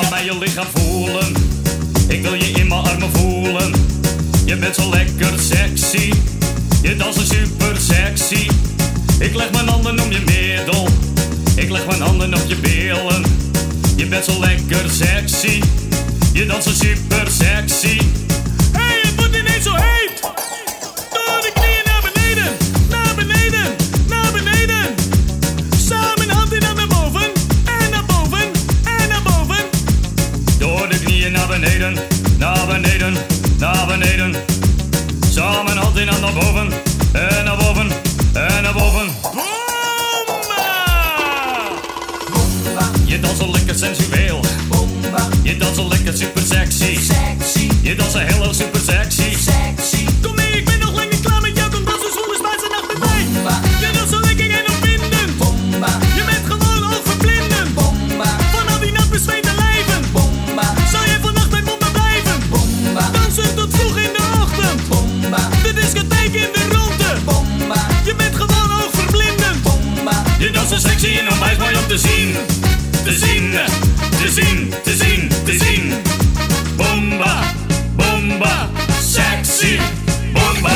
laat mij je lichaam voelen. Ik wil je in mijn armen voelen. Je bent zo lekker sexy. Je danst zo super sexy. Ik leg mijn handen om je middel. Ik leg mijn handen op je billen. Je bent zo lekker sexy. Je danst zo super sexy. Door de knieën naar beneden. Naar beneden. Naar beneden. Samen hand in hand naar boven. En naar boven. En naar boven. Bomba! Je danst zo lekker sensueel. Je danst zo lekker super sexy. Je danst zo heel super sexy. Tot vroeg in de ochtend. De discotheek in de ronde. Je bent gewoon overblindend. Je danst zo sexy en onwijs mooi om te zien. Te zien, te zien, te